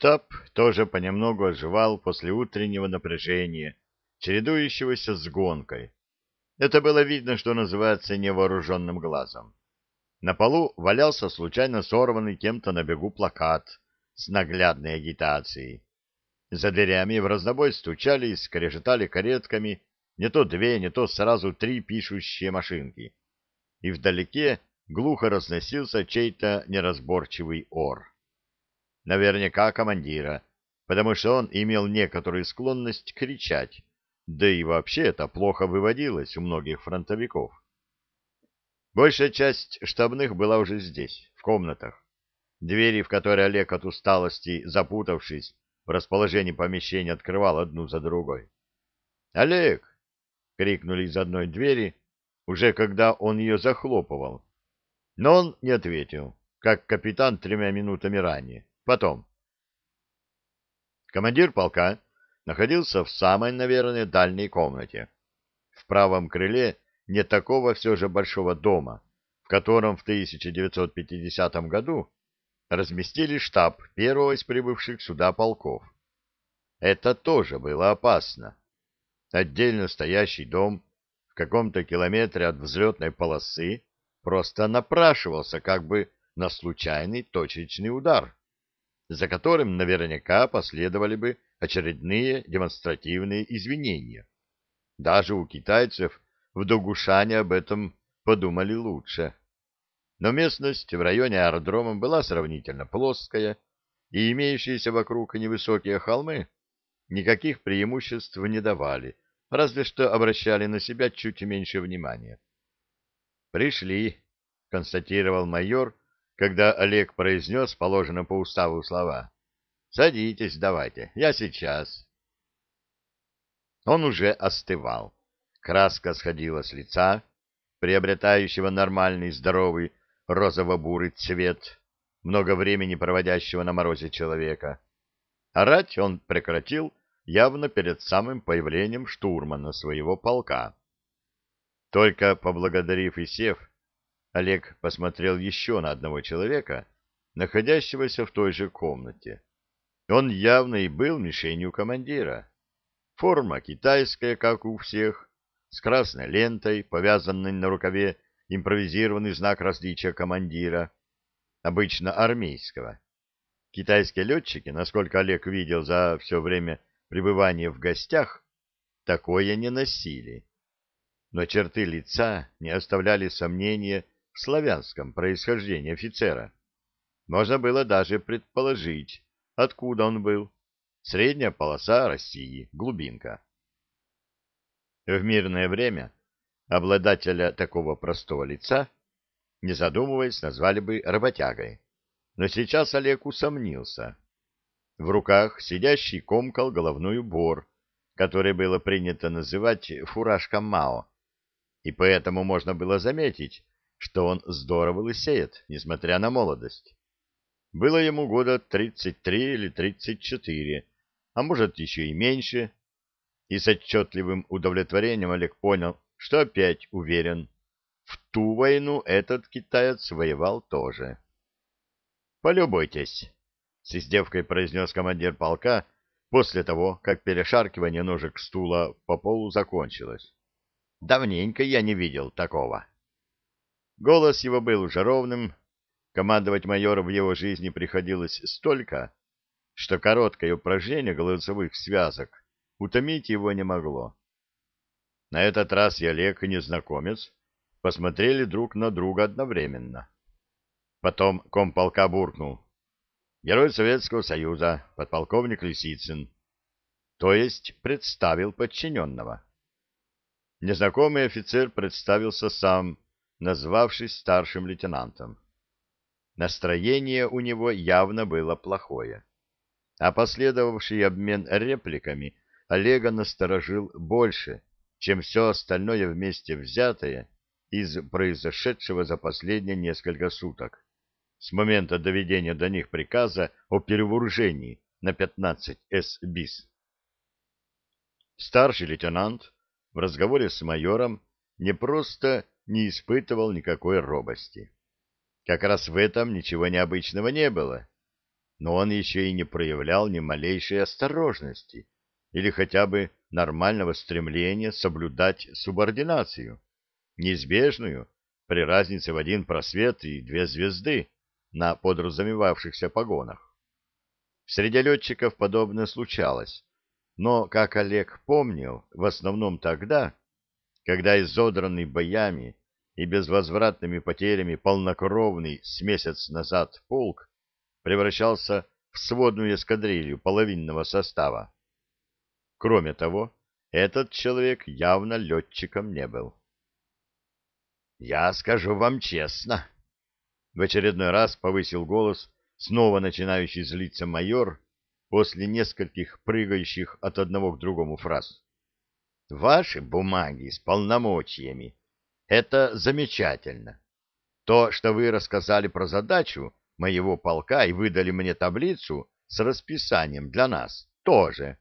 Штаб тоже понемногу оживал после утреннего напряжения, чередующегося с гонкой. Это было видно, что называется невооруженным глазом. На полу валялся случайно сорванный кем-то на бегу плакат с наглядной агитацией. За дверями в разнобой стучали и скрежетали каретками не то две, не то сразу три пишущие машинки. И вдалеке глухо разносился чей-то неразборчивый ор. Наверняка командира, потому что он имел некоторую склонность кричать, да и вообще это плохо выводилось у многих фронтовиков. Большая часть штабных была уже здесь, в комнатах. Двери, в которые Олег от усталости, запутавшись в расположении помещения, открывал одну за другой. «Олег!» — крикнули из одной двери, уже когда он ее захлопывал. Но он не ответил, как капитан тремя минутами ранее. Потом. Командир полка находился в самой, наверное, дальней комнате. В правом крыле не такого все же большого дома, в котором в 1950 году разместили штаб первого из прибывших сюда полков. Это тоже было опасно. Отдельно стоящий дом в каком-то километре от взлетной полосы просто напрашивался как бы на случайный точечный удар, за которым наверняка последовали бы очередные демонстративные извинения. Даже у китайцев в Догушане об этом подумали лучше. Но местность в районе аэродрома была сравнительно плоская, и имеющиеся вокруг невысокие холмы никаких преимуществ не давали, разве что обращали на себя чуть меньше внимания. «Пришли», — констатировал майор, когда Олег произнес положенные по уставу слова. «Садитесь давайте, я сейчас». Он уже остывал. Краска сходила с лица, приобретающего нормальный, здоровый, розово-бурый цвет, много времени проводящего на морозе человека. Орать он прекратил явно перед самым появлением штурмана своего полка. Только поблагодарив и сев, Олег посмотрел еще на одного человека, находящегося в той же комнате. Он явно и был мишенью командира. Форма китайская, как у всех, с красной лентой, повязанной на рукаве импровизированный знак различия командира, обычно армейского. Китайские летчики, насколько Олег видел за все время пребывания в гостях, такое не носили. Но черты лица не оставляли сомнения славянском происхождении офицера. Можно было даже предположить, откуда он был. Средняя полоса России, глубинка. В мирное время обладателя такого простого лица, не задумываясь, назвали бы работягой. Но сейчас Олег усомнился. В руках сидящий комкал головной убор, который было принято называть фуражка Мао, и поэтому можно было заметить, что он здорово лысеет, несмотря на молодость. Было ему года 33 или 34, а может еще и меньше, и с отчетливым удовлетворением Олег понял, что опять уверен, в ту войну этот китаец воевал тоже. «Полюбуйтесь», — с издевкой произнес командир полка после того, как перешаркивание ножек стула по полу закончилось. «Давненько я не видел такого». Голос его был уже ровным, командовать майором в его жизни приходилось столько, что короткое упражнение голосовых связок утомить его не могло. На этот раз и Олег, и незнакомец посмотрели друг на друга одновременно. Потом комполка буркнул. Герой Советского Союза, подполковник Лисицын. То есть представил подчиненного. Незнакомый офицер представился сам, назвавшись старшим лейтенантом. Настроение у него явно было плохое. А последовавший обмен репликами Олега насторожил больше, чем все остальное вместе взятое из произошедшего за последние несколько суток, с момента доведения до них приказа о перевооружении на 15 СБИС. Старший лейтенант в разговоре с майором не просто не испытывал никакой робости. Как раз в этом ничего необычного не было. но он еще и не проявлял ни малейшей осторожности или хотя бы нормального стремления соблюдать субординацию, неизбежную при разнице в один просвет и две звезды на подразумевавшихся погонах. Среди летчиков подобное случалось, но, как Олег помнил, в основном тогда, когда изодранный боями и безвозвратными потерями полнокровный с месяц назад полк превращался в сводную эскадрилью половинного состава. Кроме того, этот человек явно летчиком не был. «Я скажу вам честно», — в очередной раз повысил голос снова начинающий злиться майор после нескольких прыгающих от одного к другому фраз. «Ваши бумаги с полномочиями — это замечательно. То, что вы рассказали про задачу, моего полка и выдали мне таблицу с расписанием для нас тоже.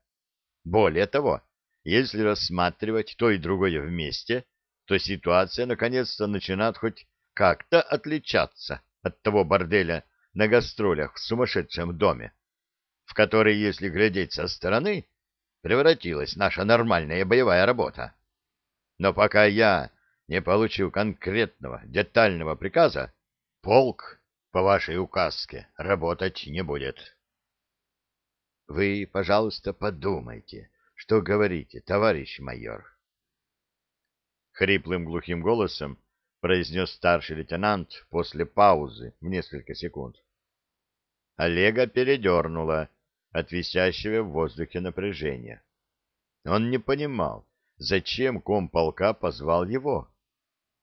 Более того, если рассматривать то и другое вместе, то ситуация наконец-то начинает хоть как-то отличаться от того борделя на гастролях в сумасшедшем доме, в который, если глядеть со стороны, превратилась наша нормальная боевая работа. Но пока я не получил конкретного, детального приказа, полк по вашей указке работать не будет. Вы, пожалуйста, подумайте, что говорите, товарищ майор. Хриплым глухим голосом произнес старший лейтенант после паузы в несколько секунд. Олега передернуло от висящего в воздухе напряжения. Он не понимал, зачем комполка позвал его.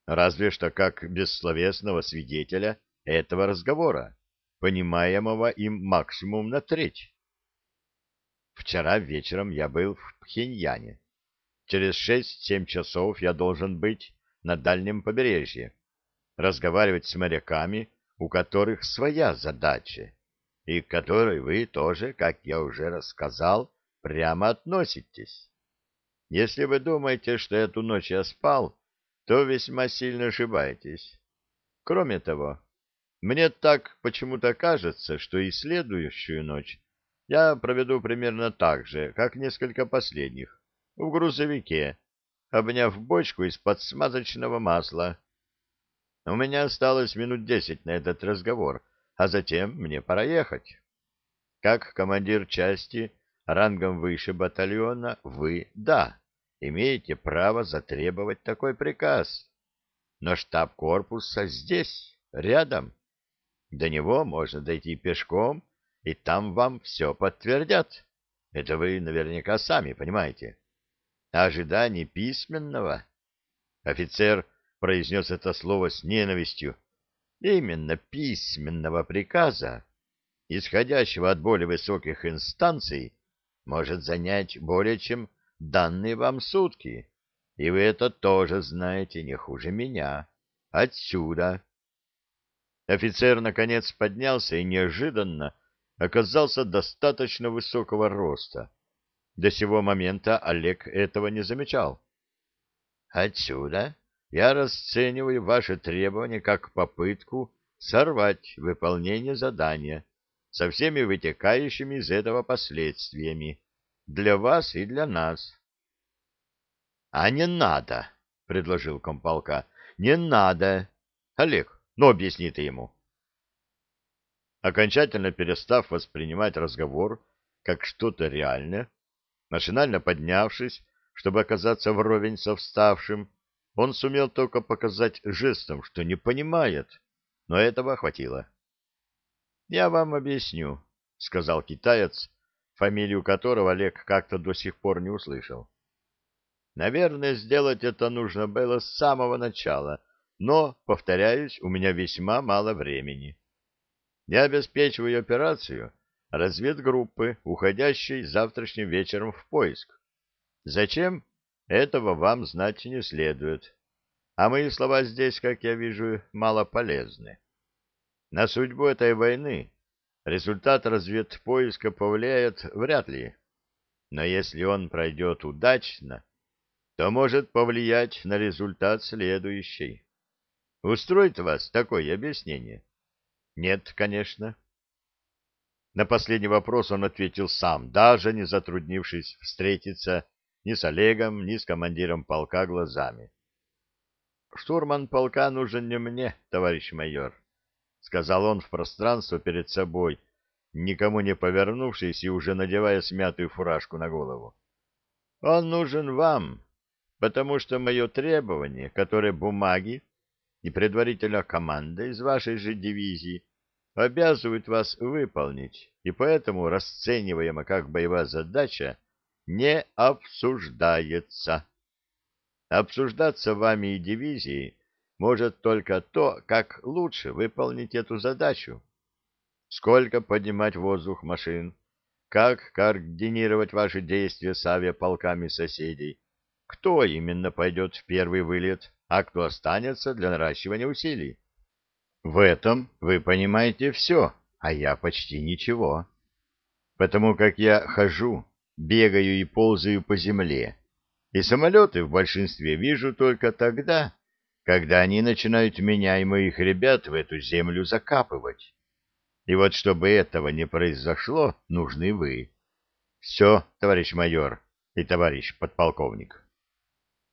Разве что как бессловесного свидетеля этого разговора, понимаемого им максимум на треть. Вчера вечером я был в Пхеньяне. Через шесть-семь часов я должен быть на дальнем побережье, разговаривать с моряками, у которых своя задача, и к которой вы тоже, как я уже рассказал, прямо относитесь. Если вы думаете, что эту ночь я спал, то весьма сильно ошибаетесь. Кроме того, мне так почему-то кажется, что и следующую ночь я проведу примерно так же, как несколько последних, в грузовике, обняв бочку из-под смазочного масла. У меня осталось минут десять на этот разговор, а затем мне пора ехать. Как командир части, рангом выше батальона, вы, да, имеете право затребовать такой приказ. Но штаб корпуса здесь, рядом. До него можно дойти пешком, и там вам все подтвердят. Это вы наверняка сами понимаете. Ожидание письменного. Офицер произнес это слово с ненавистью. Именно письменного приказа, исходящего от более высоких инстанций, может занять более чем данные вам сутки. И вы это тоже знаете не хуже меня. Отсюда Офицер, наконец, поднялся и неожиданно оказался достаточно высокого роста. До сего момента Олег этого не замечал. «Отсюда я расцениваю ваши требования как попытку сорвать выполнение задания со всеми вытекающими из этого последствиями для вас и для нас». «А не надо!» — предложил комполка. «Не надо! Олег, ну, объясни ты ему. Окончательно перестав воспринимать разговор как что-то реальное, машинально поднявшись, чтобы оказаться вровень со вставшим, он сумел только показать жестом, что не понимает, но этого хватило. «Я вам объясню», — сказал китаец, фамилию которого Олег как-то до сих пор не услышал. «Наверное, сделать это нужно было с самого начала, но, повторяюсь, у меня весьма мало времени. Я обеспечиваю операцию разведгруппы, уходящей завтрашним вечером в поиск. Зачем? Этого вам знать не следует. А мои слова здесь, как я вижу, мало полезны. На судьбу этой войны результат разведпоиска повлияет вряд ли. Но если он пройдет удачно, то может повлиять на результат следующий. Устроит вас такое объяснение? Нет, конечно. На последний вопрос он ответил сам, даже не затруднившись встретиться ни с Олегом, ни с командиром полка глазами. «Штурман полка нужен не мне, товарищ майор», — сказал он в пространство перед собой, никому не повернувшись и уже надевая смятую фуражку на голову. «Он нужен вам, потому что мое требование, которое бумаги и предварительно команда из вашей же дивизии обязывают вас выполнить, и поэтому расцениваемо как боевая задача не обсуждается. Обсуждаться вами и дивизией может только то, как лучше выполнить эту задачу. Сколько поднимать воздух машин, как координировать ваши действия с авиаполками соседей, кто именно пойдет в первый вылет, а кто останется для наращивания усилий. В этом вы понимаете все, а я почти ничего. Потому как я хожу, бегаю и ползаю по земле, и самолеты в большинстве вижу только тогда, когда они начинают меня и моих ребят в эту землю закапывать. И вот чтобы этого не произошло, нужны вы. Все, товарищ майор и товарищ подполковник.